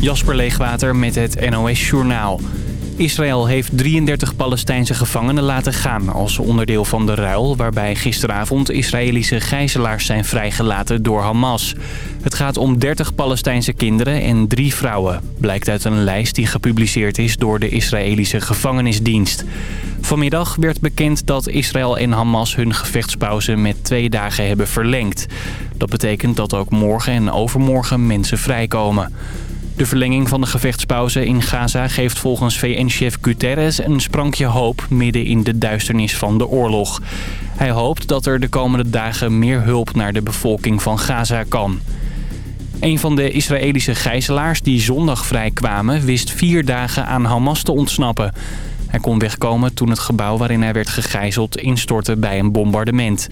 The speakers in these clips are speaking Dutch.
Jasper Leegwater met het NOS Journaal. Israël heeft 33 Palestijnse gevangenen laten gaan als onderdeel van de ruil... waarbij gisteravond Israëlische gijzelaars zijn vrijgelaten door Hamas. Het gaat om 30 Palestijnse kinderen en drie vrouwen. Blijkt uit een lijst die gepubliceerd is door de Israëlische gevangenisdienst. Vanmiddag werd bekend dat Israël en Hamas hun gevechtspauze met twee dagen hebben verlengd. Dat betekent dat ook morgen en overmorgen mensen vrijkomen. De verlenging van de gevechtspauze in Gaza geeft volgens VN-chef Guterres een sprankje hoop midden in de duisternis van de oorlog. Hij hoopt dat er de komende dagen meer hulp naar de bevolking van Gaza kan. Een van de Israëlische gijzelaars die zondag vrijkwamen wist vier dagen aan Hamas te ontsnappen. Hij kon wegkomen toen het gebouw waarin hij werd gegijzeld instortte bij een bombardement.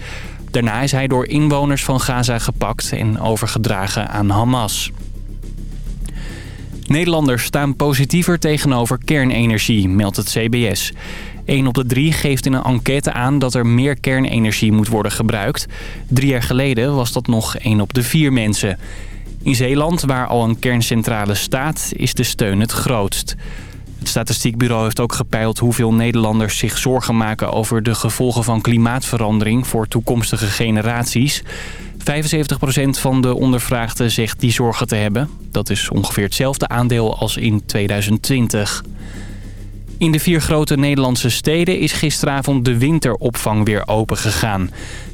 Daarna is hij door inwoners van Gaza gepakt en overgedragen aan Hamas. Nederlanders staan positiever tegenover kernenergie, meldt het CBS. 1 op de 3 geeft in een enquête aan dat er meer kernenergie moet worden gebruikt. Drie jaar geleden was dat nog 1 op de 4 mensen. In Zeeland, waar al een kerncentrale staat, is de steun het grootst. Het Statistiekbureau heeft ook gepeild hoeveel Nederlanders zich zorgen maken over de gevolgen van klimaatverandering voor toekomstige generaties. 75% van de ondervraagden zegt die zorgen te hebben. Dat is ongeveer hetzelfde aandeel als in 2020. In de vier grote Nederlandse steden is gisteravond de winteropvang weer open gegaan.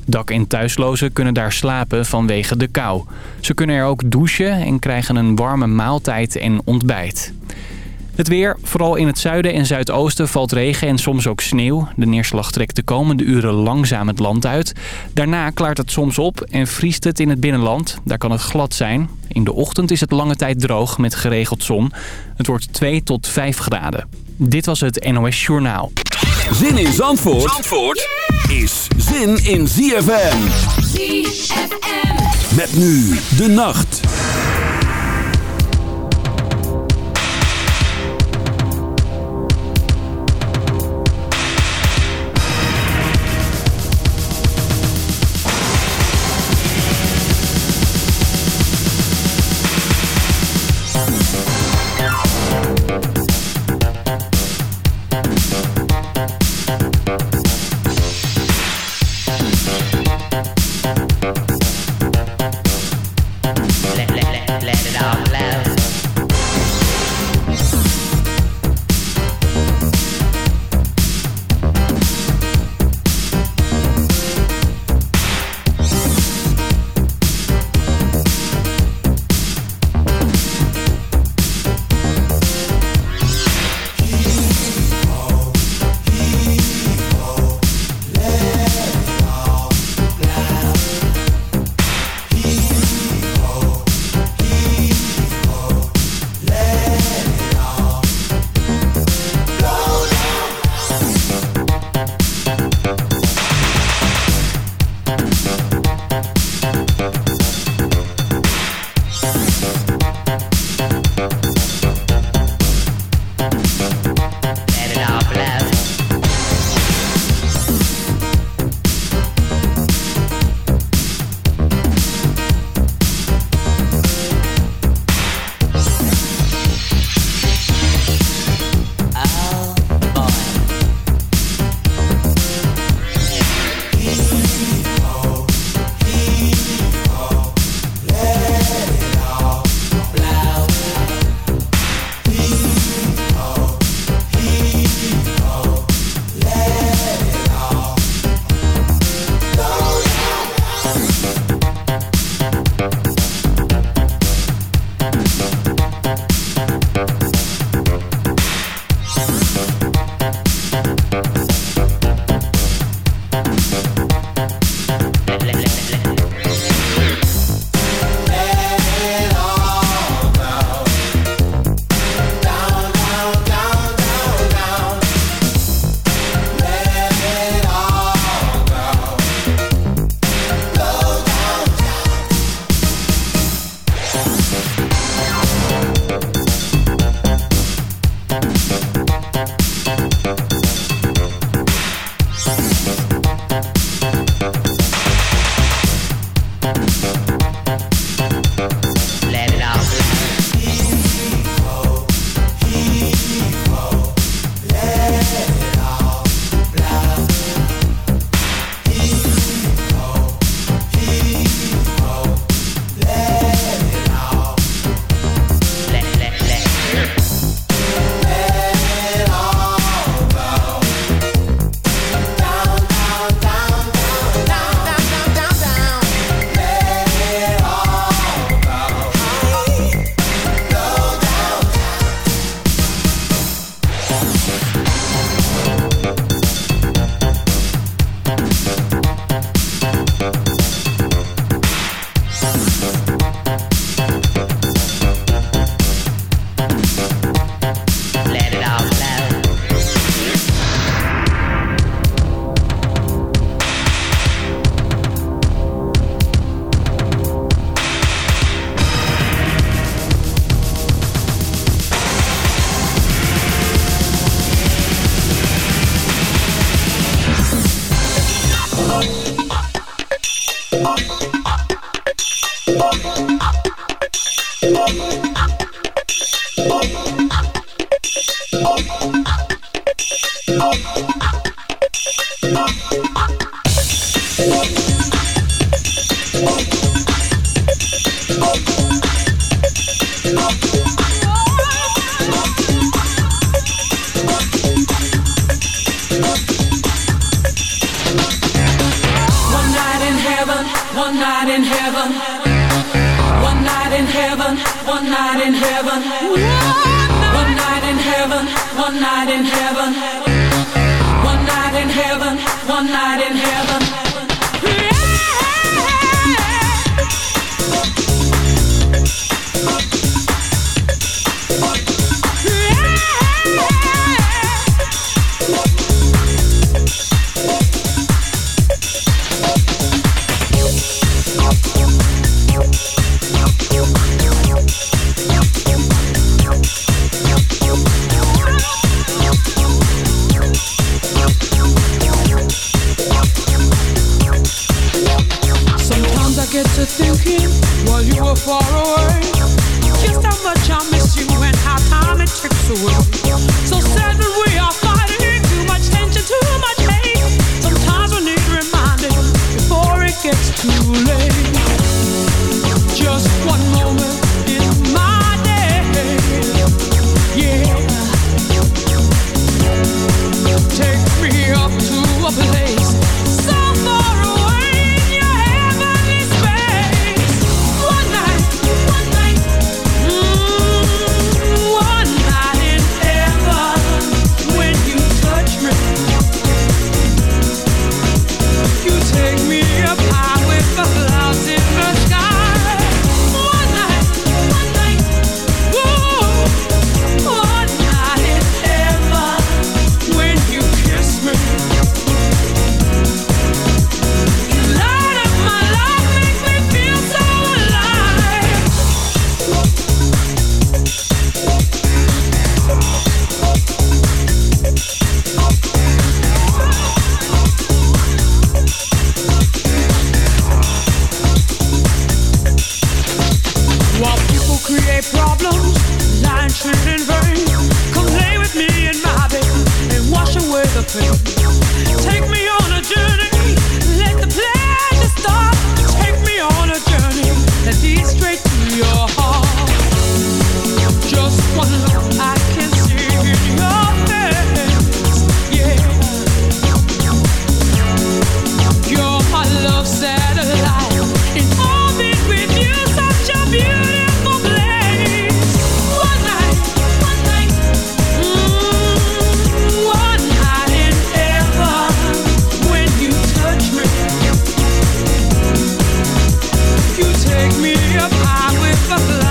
Dak- en thuislozen kunnen daar slapen vanwege de kou. Ze kunnen er ook douchen en krijgen een warme maaltijd en ontbijt. Het weer, vooral in het zuiden en zuidoosten, valt regen en soms ook sneeuw. De neerslag trekt de komende uren langzaam het land uit. Daarna klaart het soms op en vriest het in het binnenland. Daar kan het glad zijn. In de ochtend is het lange tijd droog met geregeld zon. Het wordt 2 tot 5 graden. Dit was het NOS Journaal. Zin in Zandvoort, Zandvoort is zin in ZFM. ZFM. Met nu de nacht. the never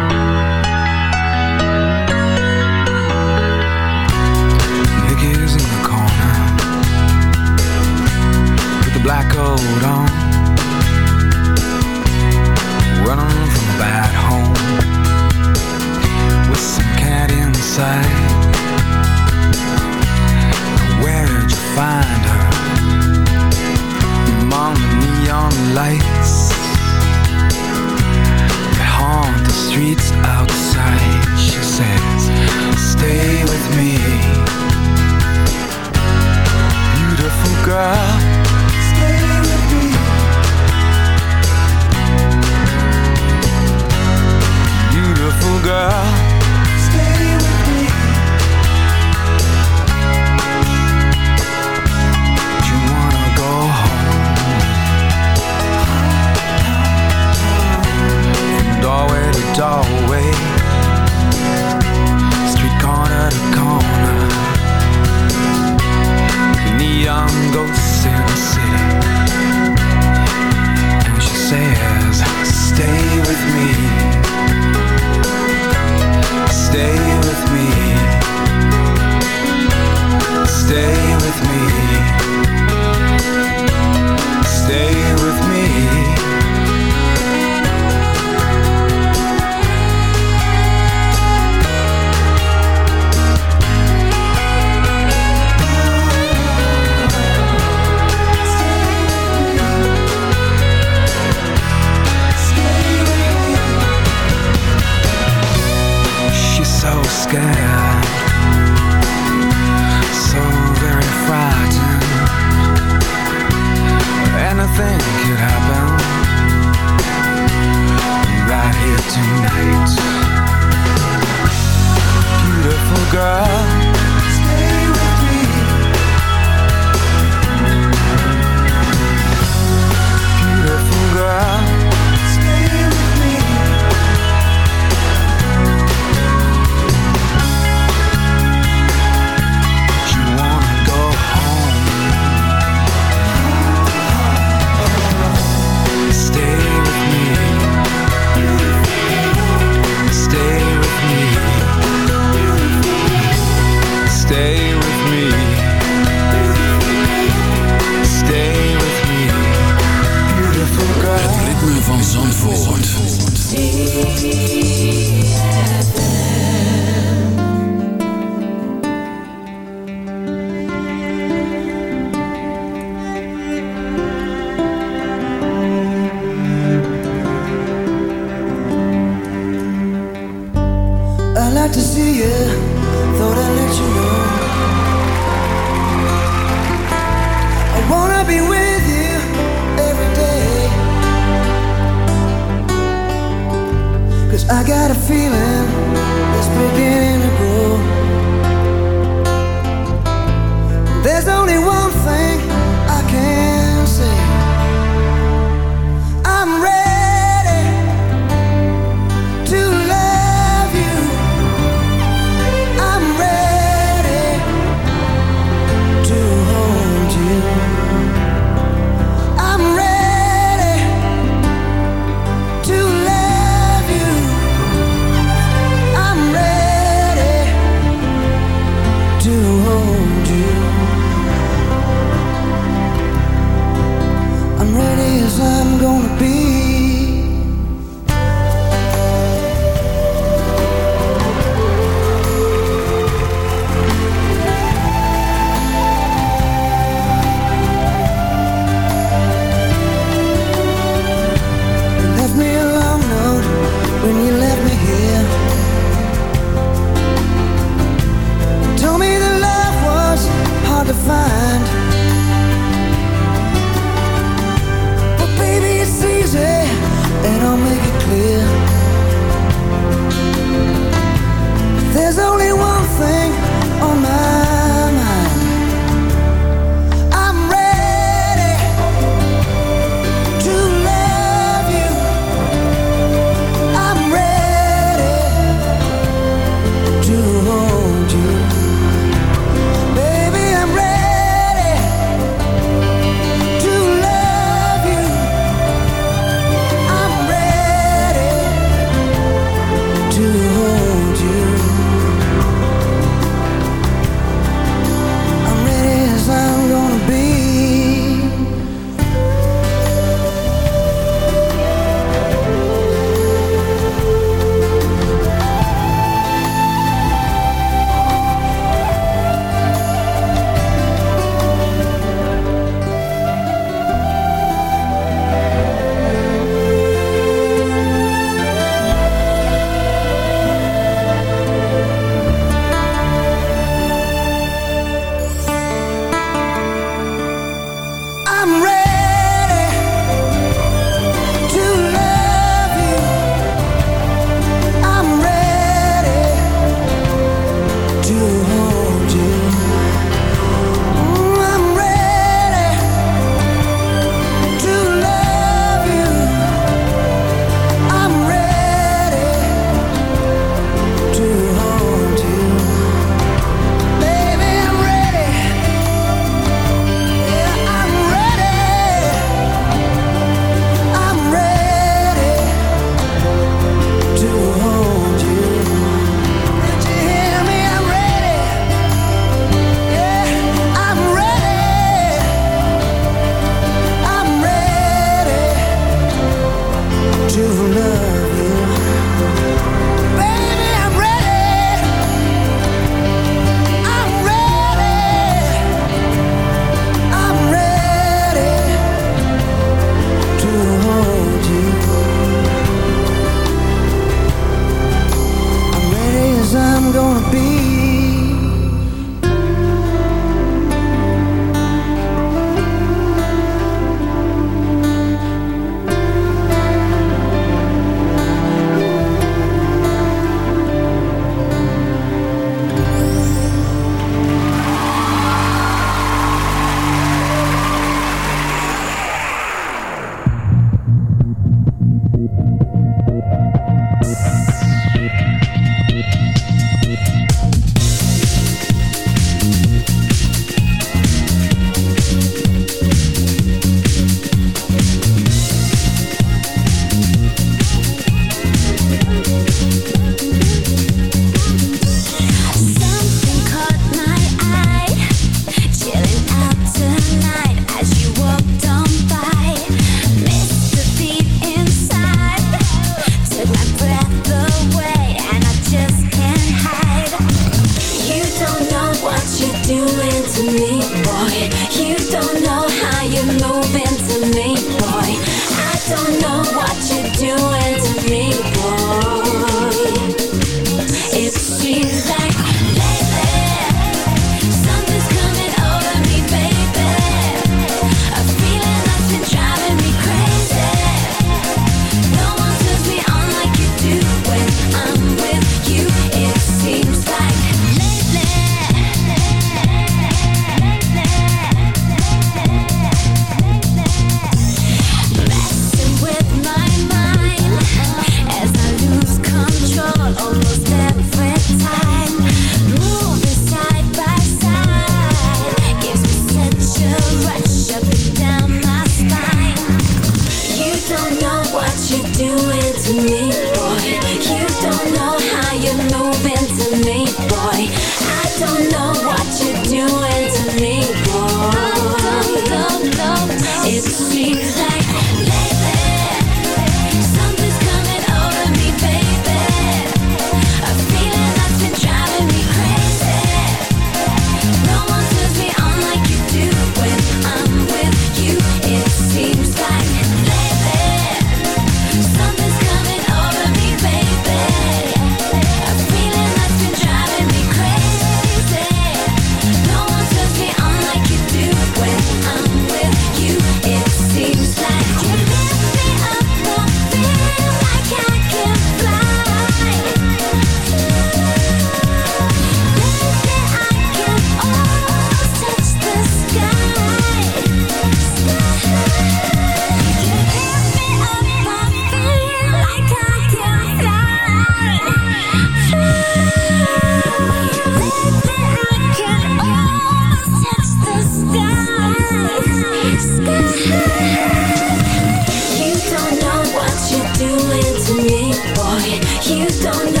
boy, you don't know.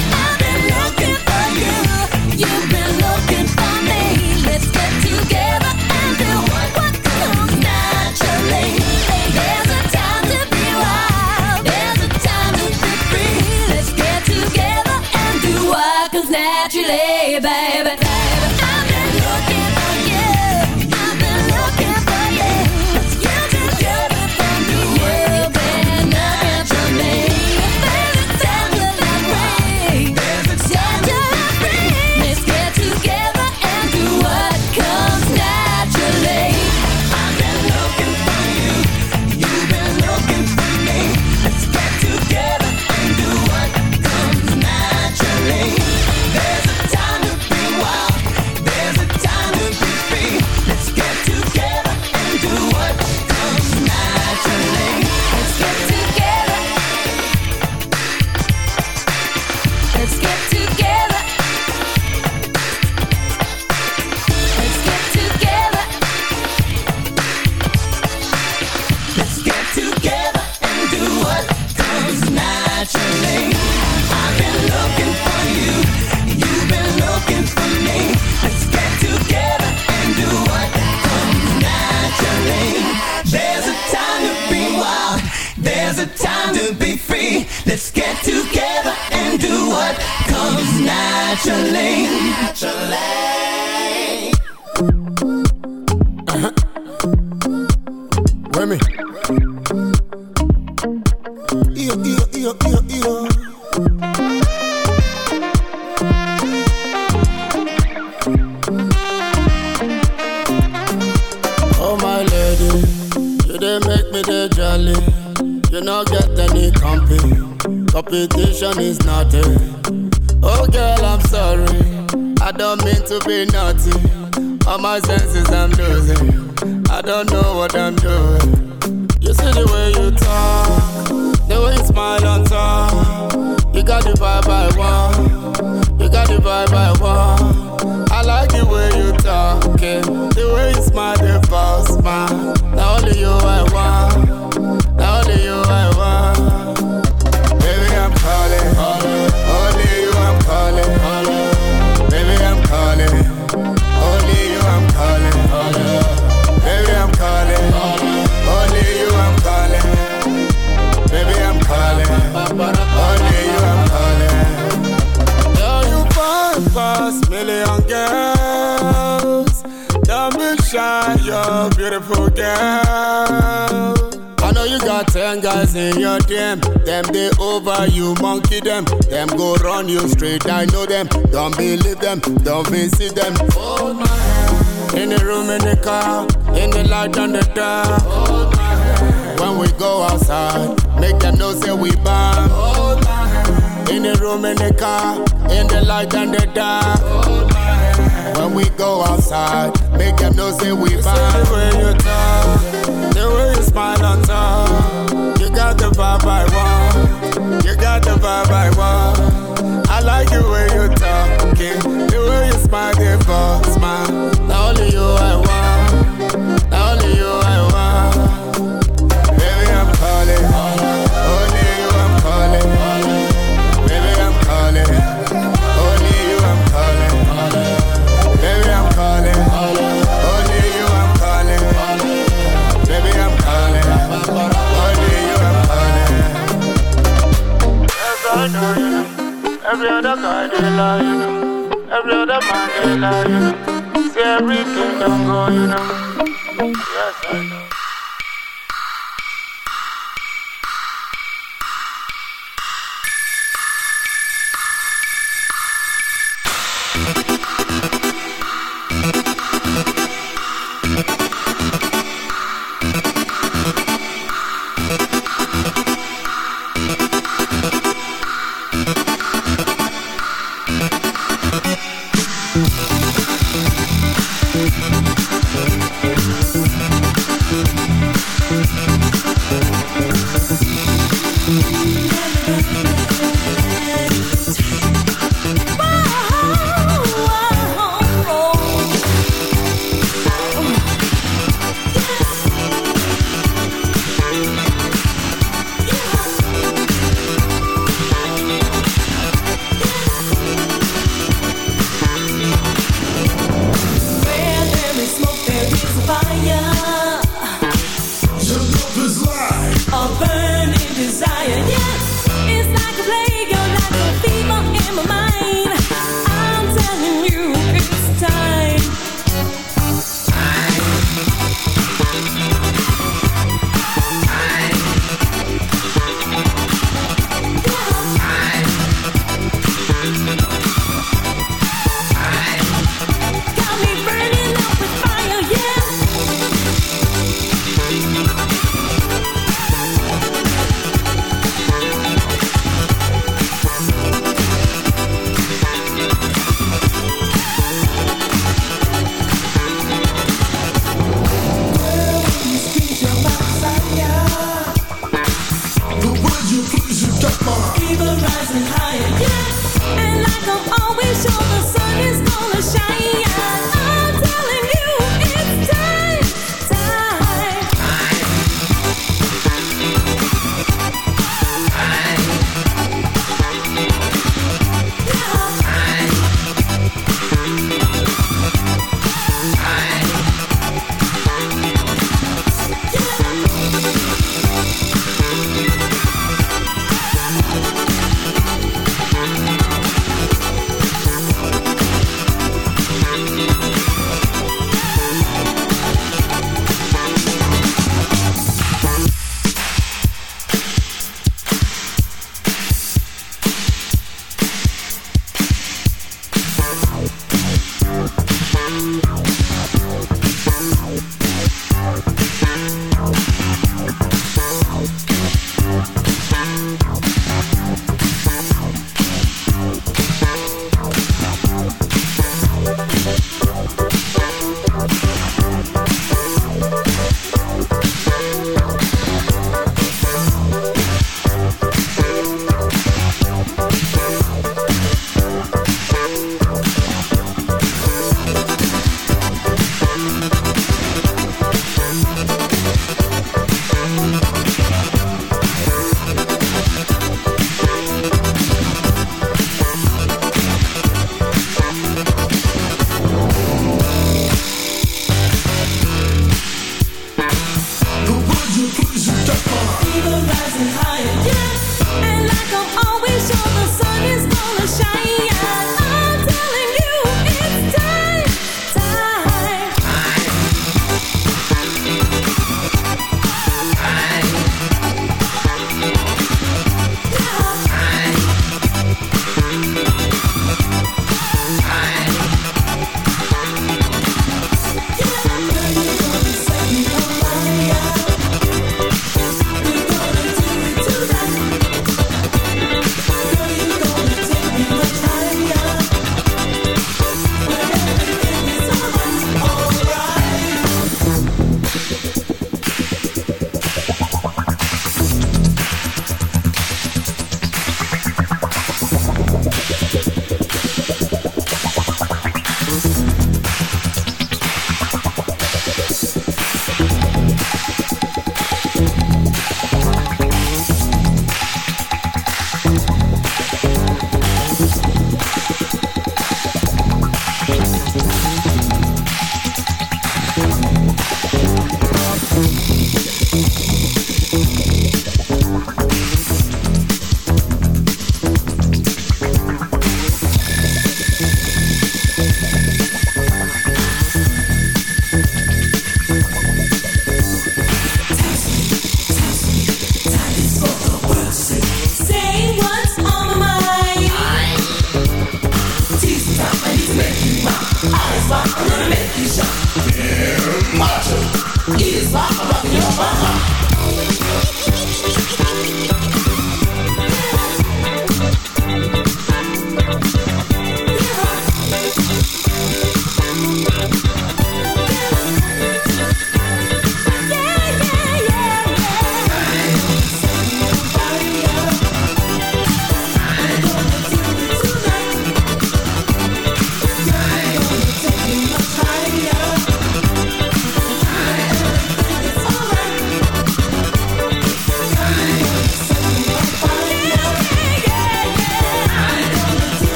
naturally, baby. a time to be free. Let's get together and do what comes naturally. go outside. Make them know say we vibe. The way you talk, the way you smile on top. You got the vibe I want. You got the vibe I want. I like the way you talk. The way you smile, they fall, smile. Not only you I want. they lie, you. Every other man they lie, you know. See everything don't go, you know. Yes, I know.